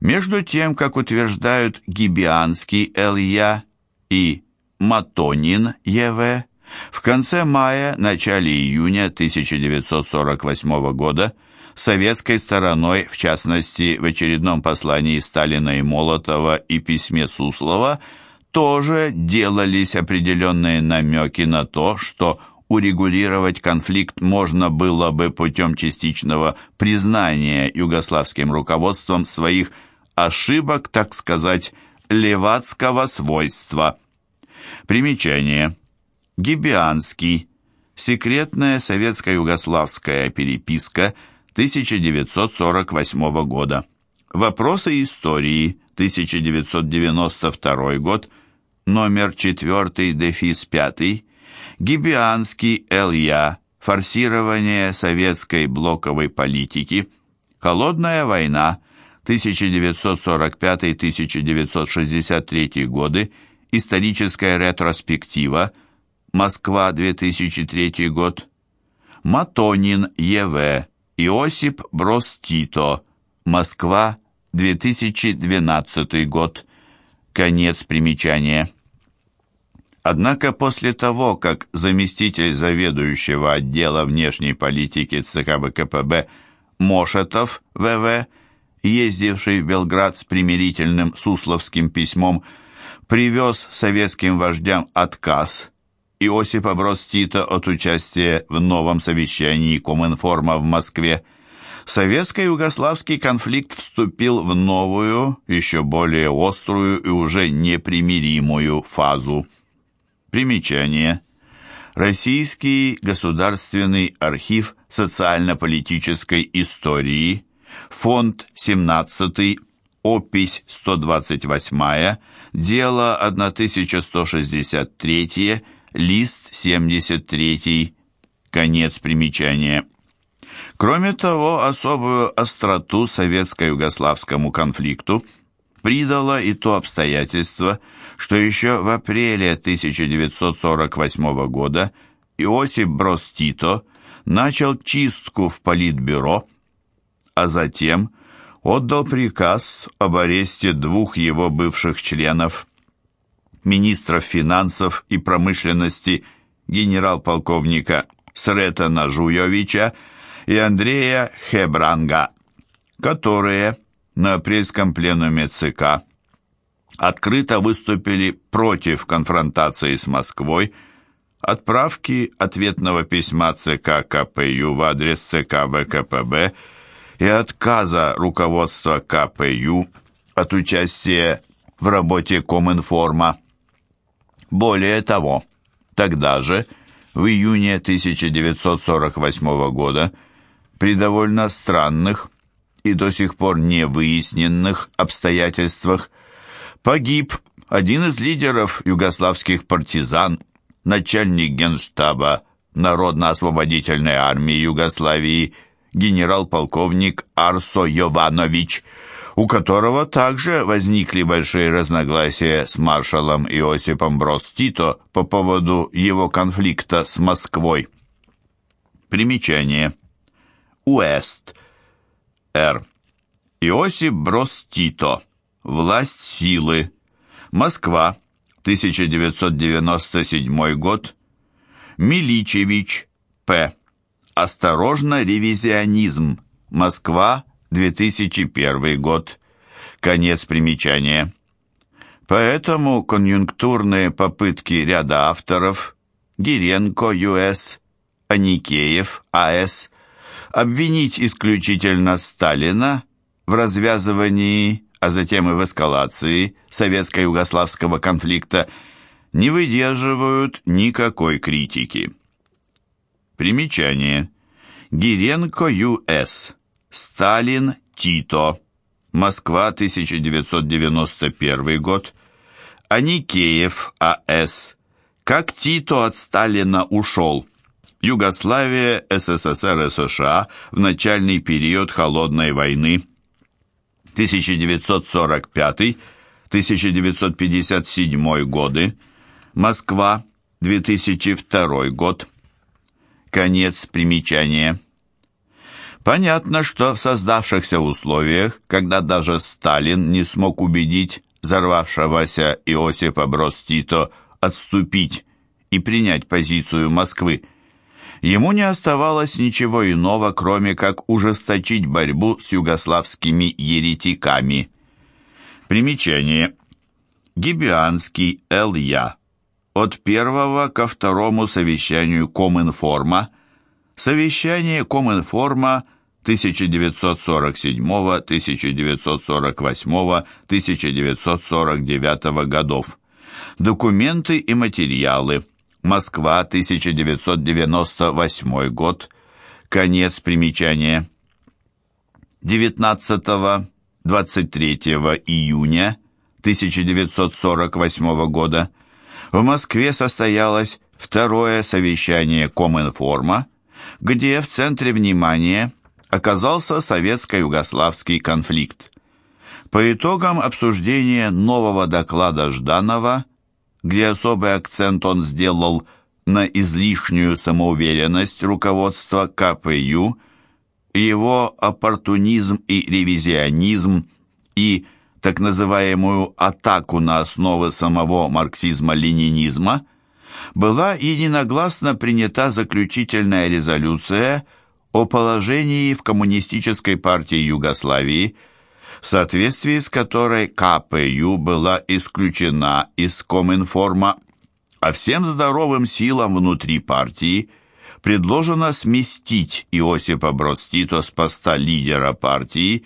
Между тем, как утверждают Гибианский Л.Я. и Матонин Е.В., в конце мая, начале июня 1948 года советской стороной, в частности, в очередном послании Сталина и Молотова и письме Суслова, тоже делались определенные намеки на то, что урегулировать конфликт можно было бы путем частичного признания югославским руководством своих ошибок, так сказать, левацкого свойства. Примечание. Гибианский. Секретная советско-югославская переписка 1948 года. Вопросы истории 1992 год. Номер 4, дефис 5. Гибианский Л.Я. Форсирование советской блоковой политики. Холодная война 1945-1963 годы. Историческая ретроспектива. Москва, 2003 год. Матонин Е.В. Иосип Брос Тито. Москва, 2012 год. Конец примечания. Однако после того, как заместитель заведующего отдела внешней политики ЦК ВКПБ Мошетов ВВ, ездивший в Белград с примирительным сусловским письмом, привез советским вождям отказ Иосипа Брос Тита от участия в новом совещании Коминформа в Москве, советско-югославский конфликт вступил в новую, еще более острую и уже непримиримую фазу. Примечание. Российский государственный архив социально-политической истории, фонд 17, опись 128, дело 1163, лист 73, конец примечания. Кроме того, особую остроту советско-югославскому конфликту придало и то обстоятельство, что еще в апреле 1948 года Иосип Брос Тито начал чистку в Политбюро, а затем отдал приказ об аресте двух его бывших членов, министров финансов и промышленности генерал-полковника Сретена Жуйовича и Андрея Хебранга, которые на апрельском пленуме ЦК открыто выступили против конфронтации с Москвой, отправки ответного письма ЦК КПЮ в адрес ЦК ВКПБ и отказа руководства КПЮ от участия в работе Коминформа. Более того, тогда же, в июне 1948 года, при довольно странных и до сих пор не выясненных обстоятельствах погиб один из лидеров югославских партизан, начальник генштаба Народно-освободительной армии Югославии, генерал-полковник Арсо Йованович, у которого также возникли большие разногласия с маршалом Иосипом Брос Тито по поводу его конфликта с Москвой. Примечание. Уэст. Р. Иосип Брос Тито. Власть силы. Москва. 1997 год. Миличевич. П. Осторожно, ревизионизм. Москва. 2001 год. Конец примечания. Поэтому конъюнктурные попытки ряда авторов Гиренко Ю.С., Аникеев А.С., обвинить исключительно Сталина в развязывании, а затем и в эскалации советско-югославского конфликта не выдерживают никакой критики. Примечание. Гиренко Ю.С. Сталин Тито. Москва, 1991 год. Аникеев А.С. Как Тито от Сталина ушел. Югославия, СССР и США в начальный период Холодной войны 1945-1957 годы, Москва, 2002 год. Конец примечания. Понятно, что в создавшихся условиях, когда даже Сталин не смог убедить взорвавшегося Иосипа Брос Тито отступить и принять позицию Москвы, ему не оставалось ничего иного, кроме как ужесточить борьбу с югославскими еретиками. Примечание. Гибианский Л.Я. От первого ко второму совещанию Коминформа. Совещание Коминформа 1947, 1948, 1949 годов. Документы и материалы. Москва, 1998 год. Конец примечания. 19-23 июня 1948 года в Москве состоялось второе совещание Коминформа, где в центре внимания оказался советско-югославский конфликт. По итогам обсуждения нового доклада Жданова, где особый акцент он сделал на излишнюю самоуверенность руководства КПЮ, его оппортунизм и ревизионизм и так называемую атаку на основы самого марксизма-ленинизма, была единогласно принята заключительная резолюция о положении в Коммунистической партии Югославии, в соответствии с которой КПЮ была исключена из Коминформа, а всем здоровым силам внутри партии предложено сместить Иосипа Брос с поста лидера партии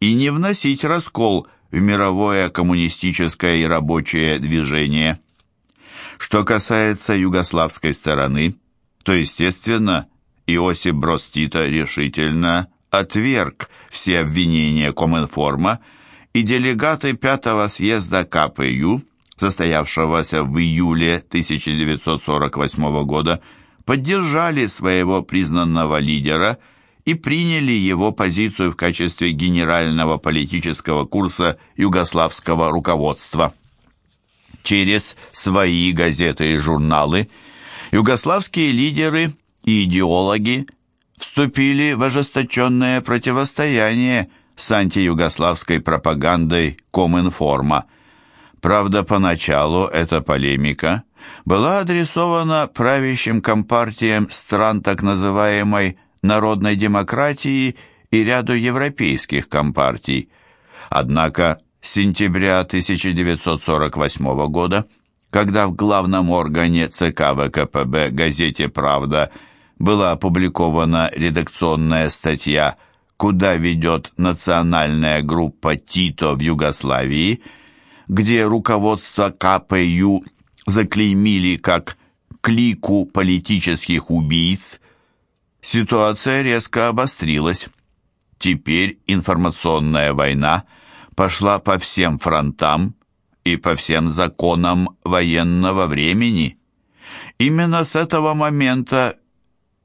и не вносить раскол в мировое коммунистическое и рабочее движение. Что касается югославской стороны, то, естественно, Иосип Брос решительно отверг все обвинения Коминформа, и делегаты пятого съезда КПЮ, состоявшегося в июле 1948 года, поддержали своего признанного лидера и приняли его позицию в качестве генерального политического курса югославского руководства. Через свои газеты и журналы югославские лидеры и идеологи вступили в ожесточенное противостояние с антиюгославской пропагандой Коминформа. Правда, поначалу эта полемика была адресована правящим компартиям стран так называемой народной демократии и ряду европейских компартий. Однако с сентября 1948 года, когда в главном органе ЦК ВКПБ газете «Правда» была опубликована редакционная статья «Куда ведет национальная группа Тито в Югославии», где руководство КПЮ заклеймили как клику политических убийц, ситуация резко обострилась. Теперь информационная война пошла по всем фронтам и по всем законам военного времени. Именно с этого момента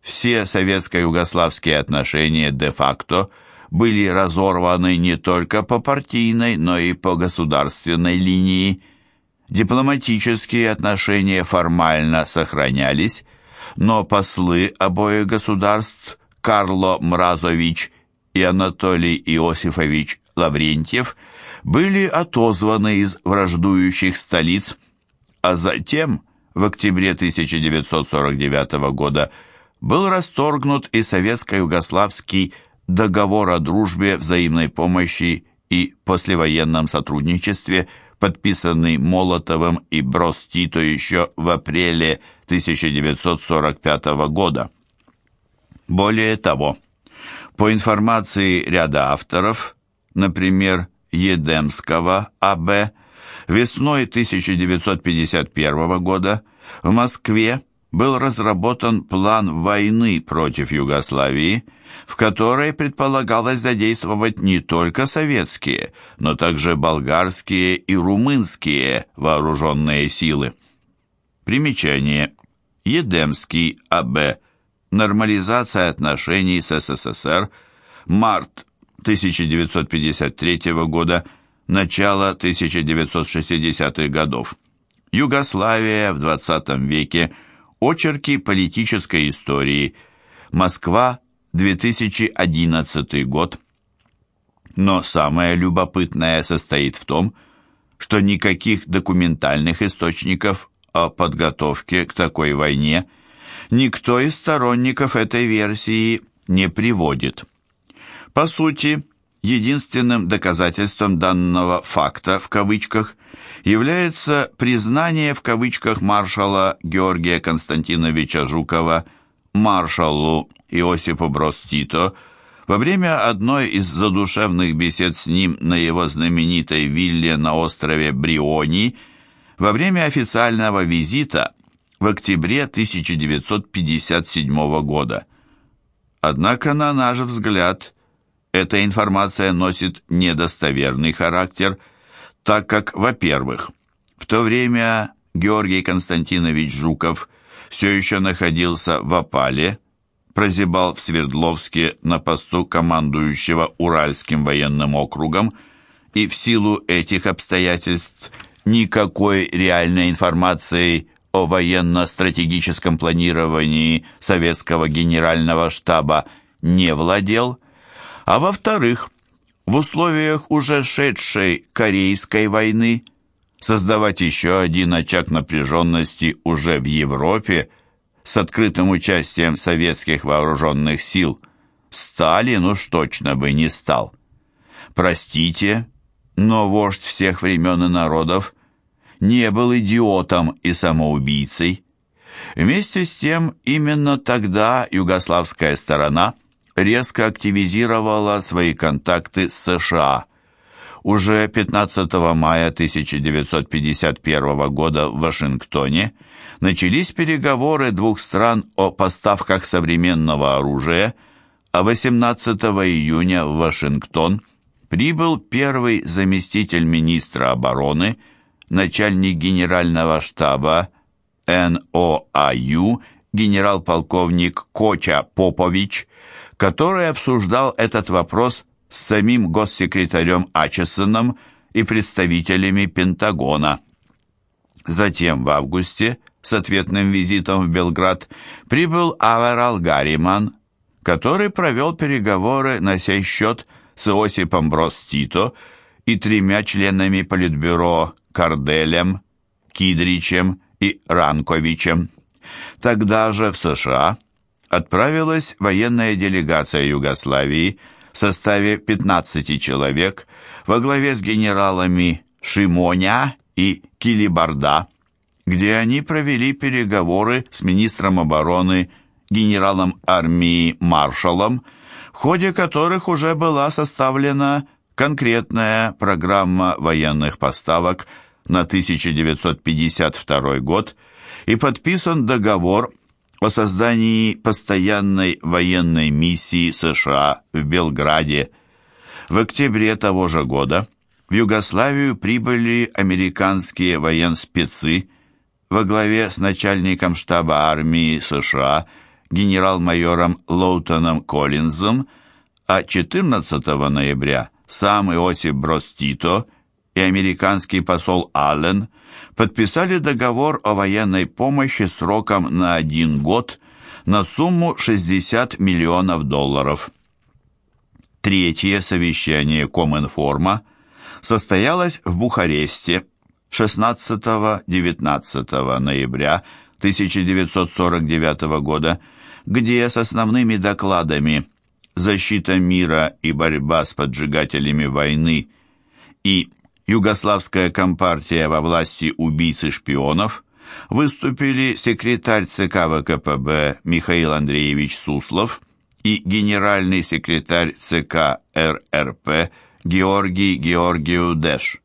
все советско-югославские отношения де-факто были разорваны не только по партийной, но и по государственной линии. Дипломатические отношения формально сохранялись, но послы обоих государств Карло Мразович и Анатолий Иосифович Лаврентьев были отозваны из враждующих столиц, а затем, в октябре 1949 года, был расторгнут и советско-югославский договор о дружбе, взаимной помощи и послевоенном сотрудничестве, подписанный Молотовым и Брос-Тито еще в апреле 1945 года. Более того, по информации ряда авторов, например, Едемского А.Б., весной 1951 года в Москве был разработан план войны против Югославии, в которой предполагалось задействовать не только советские, но также болгарские и румынские вооруженные силы. Примечание. Едемский А.Б. Нормализация отношений с СССР. Март 1953 года. Начало 1960-х годов. Югославия в 20 веке – Очерки политической истории. Москва, 2011 год. Но самое любопытное состоит в том, что никаких документальных источников о подготовке к такой войне никто из сторонников этой версии не приводит. По сути, единственным доказательством данного «факта» в кавычках является признание в кавычках маршала Георгия Константиновича Жукова маршалу Иосипу Брос Тито во время одной из задушевных бесед с ним на его знаменитой вилле на острове Бриони во время официального визита в октябре 1957 года. Однако, на наш взгляд, эта информация носит недостоверный характер, так как, во-первых, в то время Георгий Константинович Жуков все еще находился в опале, прозябал в Свердловске на посту командующего Уральским военным округом, и в силу этих обстоятельств никакой реальной информации о военно-стратегическом планировании советского генерального штаба не владел, а во-вторых, в условиях уже шедшей Корейской войны создавать еще один очаг напряженности уже в Европе с открытым участием советских вооруженных сил Сталин уж точно бы не стал. Простите, но вождь всех времен и народов не был идиотом и самоубийцей. Вместе с тем, именно тогда югославская сторона резко активизировала свои контакты с США. Уже 15 мая 1951 года в Вашингтоне начались переговоры двух стран о поставках современного оружия, а 18 июня в Вашингтон прибыл первый заместитель министра обороны – начальник генерального штаба НОАЮ генерал-полковник Коча Попович, который обсуждал этот вопрос с самим госсекретарем Ачесоном и представителями Пентагона. Затем в августе с ответным визитом в Белград прибыл Аверал Гарриман, который провел переговоры на сей счет с Иосипом Брос Тито и тремя членами Политбюро Карделем, Кидричем и Ранковичем. Тогда же в США отправилась военная делегация Югославии в составе 15 человек во главе с генералами Шимоня и Килибарда, где они провели переговоры с министром обороны генералом армии Маршалом, в ходе которых уже была составлена конкретная программа военных поставок на 1952 год и подписан договор о создании постоянной военной миссии США в Белграде. В октябре того же года в Югославию прибыли американские военспецы во главе с начальником штаба армии США генерал-майором Лоутоном Коллинзом, а 14 ноября сам Иосиф Брос и американский посол Аллен подписали договор о военной помощи сроком на один год на сумму 60 миллионов долларов. Третье совещание Коминформа состоялось в Бухаресте 16-19 ноября 1949 года, где с основными докладами «Защита мира и борьба с поджигателями войны» и «Югославская компартия во власти убийц и шпионов» выступили секретарь ЦК ВКПБ Михаил Андреевич Суслов и генеральный секретарь ЦК РРП Георгий Георгию Дэш.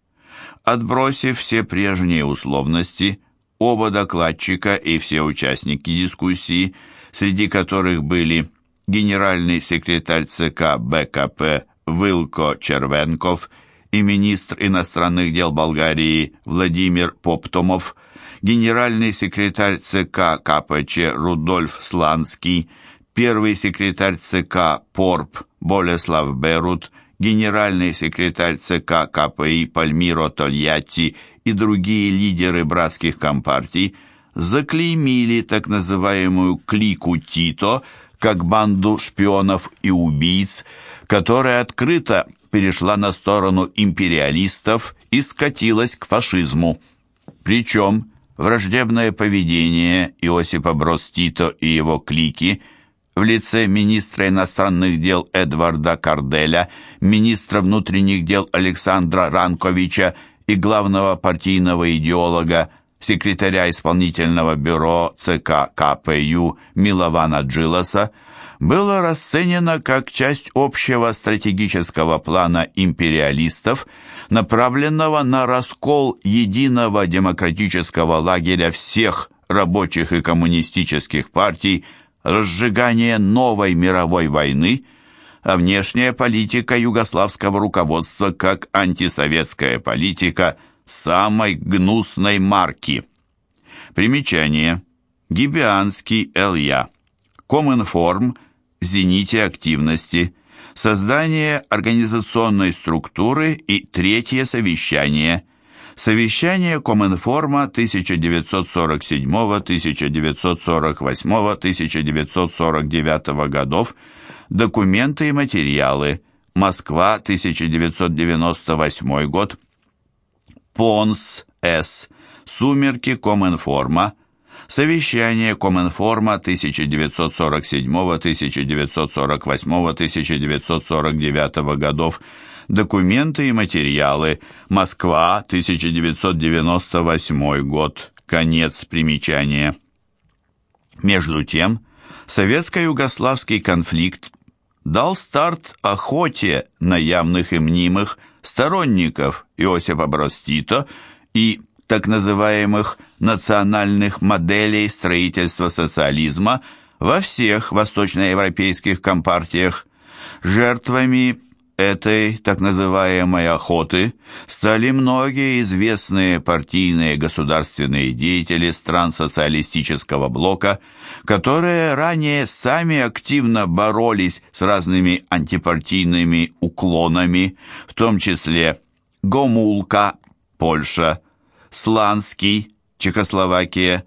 Отбросив все прежние условности, оба докладчика и все участники дискуссии, среди которых были генеральный секретарь ЦК БКП Вилко Червенков и министр иностранных дел Болгарии Владимир Поптомов, генеральный секретарь ЦК КПЧ Рудольф Сланский, первый секретарь ЦК ПОРП Болеслав Берут, генеральный секретарь ЦК КПИ Пальмиро Тольятти и другие лидеры братских компартий заклеймили так называемую «клику Тито», как банду шпионов и убийц, которая открыто перешла на сторону империалистов и скатилась к фашизму. Причем враждебное поведение Иосипа Брос Тито и его клики в лице министра иностранных дел Эдварда Карделя, министра внутренних дел Александра Ранковича и главного партийного идеолога, секретаря исполнительного бюро ЦК КПЮ Милована Джиласа, было расценено как часть общего стратегического плана империалистов, направленного на раскол единого демократического лагеря всех рабочих и коммунистических партий, разжигание новой мировой войны, а внешняя политика югославского руководства как антисоветская политика самой гнусной марки. Примечание. Гибианский Л.Я. Коминформ зените активности, создание организационной структуры и третье совещание. Совещание Коминформа 1947, 1948, 1949 годов, документы и материалы, Москва, 1998 год, Понс, С., Сумерки Коминформа, Совещание Коминформа 1947, 1948, 1949 годов. Документы и материалы. Москва, 1998 год. Конец примечания. Между тем, советско-югославский конфликт дал старт охоте на явных и мнимых сторонников Иосипа Брос и так называемых национальных моделей строительства социализма во всех восточноевропейских компартиях. Жертвами этой так называемой охоты стали многие известные партийные государственные деятели стран социалистического блока, которые ранее сами активно боролись с разными антипартийными уклонами, в том числе Гомулка, Польша, Сланский, Чехословакия,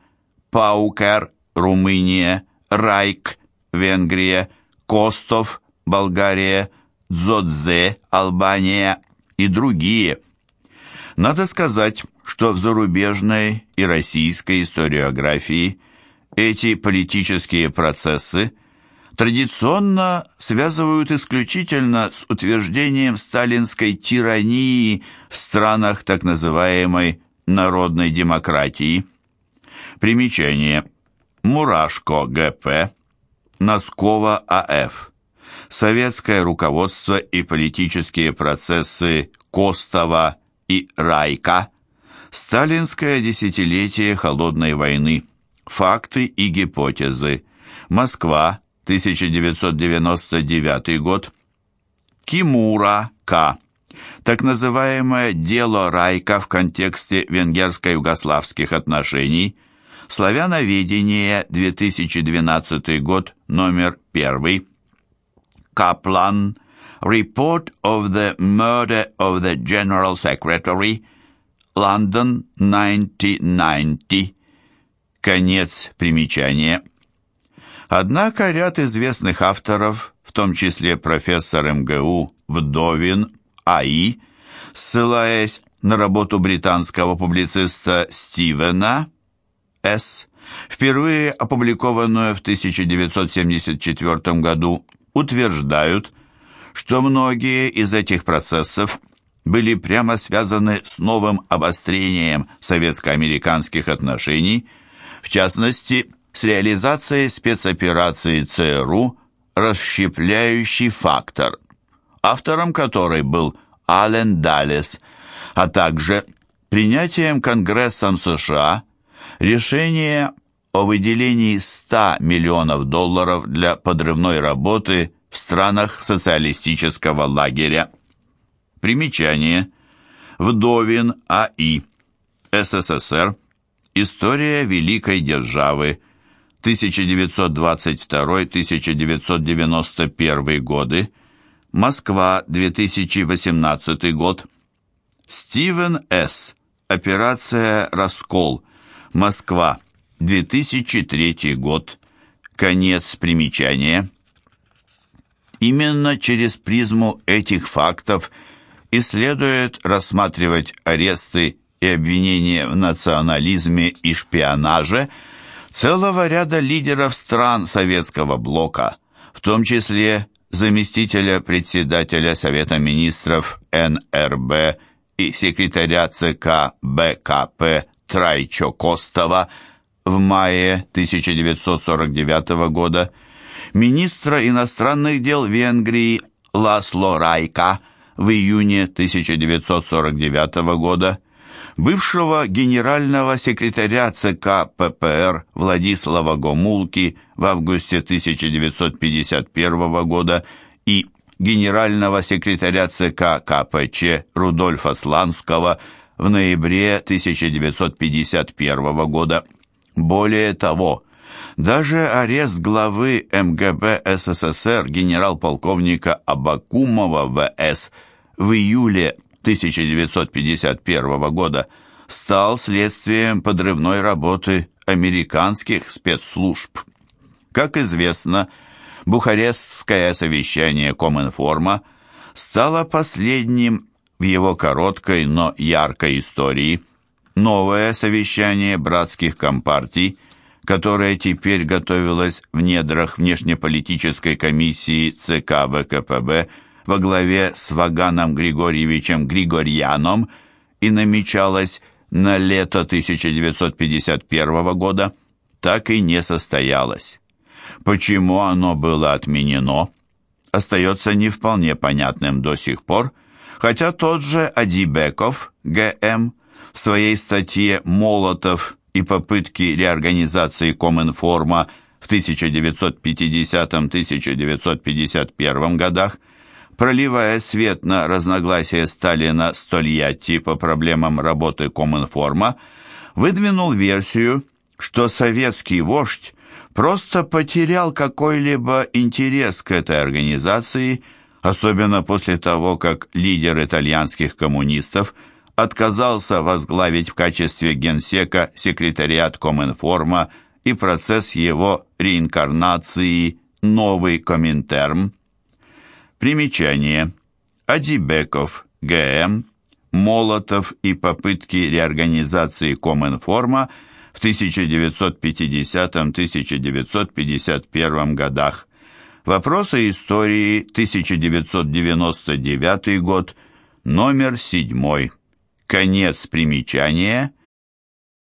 Паукер, Румыния, Райк, Венгрия, Костов, Болгария, Дзодзе, Албания и другие. Надо сказать, что в зарубежной и российской историографии эти политические процессы традиционно связывают исключительно с утверждением сталинской тирании в странах так называемой народной демократии. Примечание. Мурашко ГП. Носкова АФ. Советское руководство и политические процессы Костова и Райка. Сталинское десятилетие холодной войны. Факты и гипотезы. Москва, 1999 год. Кимура К так называемое «дело Райка» в контексте венгерско-югославских отношений, славяноведение, 2012 год, номер 1, Каплан, Report of the Murder of the General Secretary, London, 1990, конец примечания. Однако ряд известных авторов, в том числе профессор МГУ Вдовин, АИ, ссылаясь на работу британского публициста Стивена С., впервые опубликованную в 1974 году, утверждают, что многие из этих процессов были прямо связаны с новым обострением советско-американских отношений, в частности, с реализацией спецоперации ЦРУ «Расщепляющий фактор», автором которой был Ален Даллес, а также принятием Конгрессом США решения о выделении 100 миллионов долларов для подрывной работы в странах социалистического лагеря. Примечание. Вдовин А.И. СССР. История Великой Державы. 1922-1991 годы. Москва, 2018 год. Стивен С. Операция «Раскол». Москва, 2003 год. Конец примечания. Именно через призму этих фактов и следует рассматривать аресты и обвинения в национализме и шпионаже целого ряда лидеров стран советского блока, в том числе заместителя председателя Совета министров НРБ и секретаря ЦК БКП Трайчо Костова в мае 1949 года, министра иностранных дел Венгрии Ласло Райка в июне 1949 года, бывшего генерального секретаря ЦК ППР Владислава Гомулки в августе 1951 года и генерального секретаря ЦК КПЧ Рудольфа Сланского в ноябре 1951 года. Более того, даже арест главы МГБ СССР генерал-полковника Абакумова В.С. в июле 1951 года стал следствием подрывной работы американских спецслужб. Как известно, Бухарестское совещание Коминформа стало последним в его короткой, но яркой истории. Новое совещание братских компартий, которое теперь готовилось в недрах внешнеполитической комиссии ЦК ВКПБ во главе с Ваганом Григорьевичем Григорьяном и намечалось на лето 1951 года, так и не состоялось. Почему оно было отменено, остается не вполне понятным до сих пор, хотя тот же Адибеков, ГМ, в своей статье «Молотов и попытки реорганизации Коминформа» в 1950-1951 годах, проливая свет на разногласия Сталина с Тольятти по проблемам работы Коминформа, выдвинул версию, что советский вождь просто потерял какой-либо интерес к этой организации, особенно после того, как лидер итальянских коммунистов отказался возглавить в качестве генсека секретариат Коминформа и процесс его реинкарнации «Новый Коминтерм». Примечание. Адибеков, ГМ, Молотов и попытки реорганизации Коминформа – в 1950-1951 годах. Вопросы истории, 1999 год, номер 7. Конец примечания.